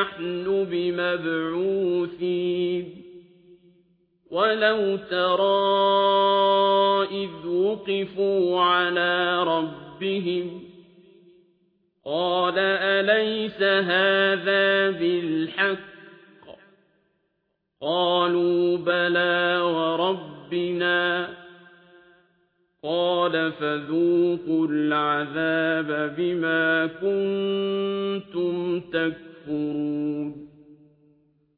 نحن بمبعوثين. ولو ترى إذ وقفوا على ربهم قال أليس هذا بالحق؟ قالوا بلى وربنا. قال فذوقوا العذاب بما كنتم تكفرون.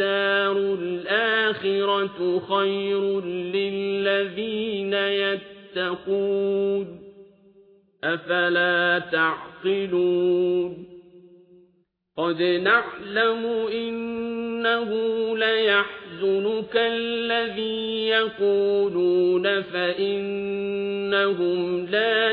وللدار الآخرة خير للذين يتقون أفلا تعقلون قد نعلم إنه ليحزنك الذي يقولون فإنهم لا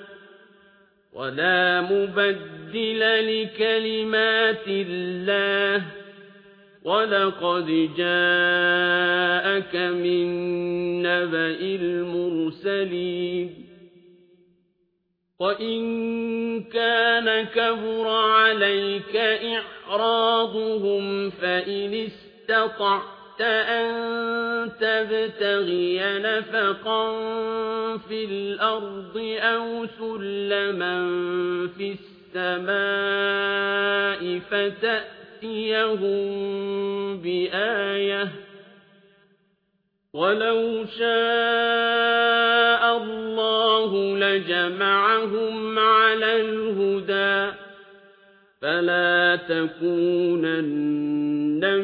ولا مبدل لكلمات الله. ولقد جاءك من نبأ المرسلين. وإن كان كبر عليك إعراضهم فإن استطعت أن تبتغي نفقا في الأرض أو سلما في السماء فتأتيهم بآية ولو شاء الله لجمعهم على الهدى فلا تكونن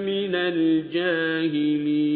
من الجاهلين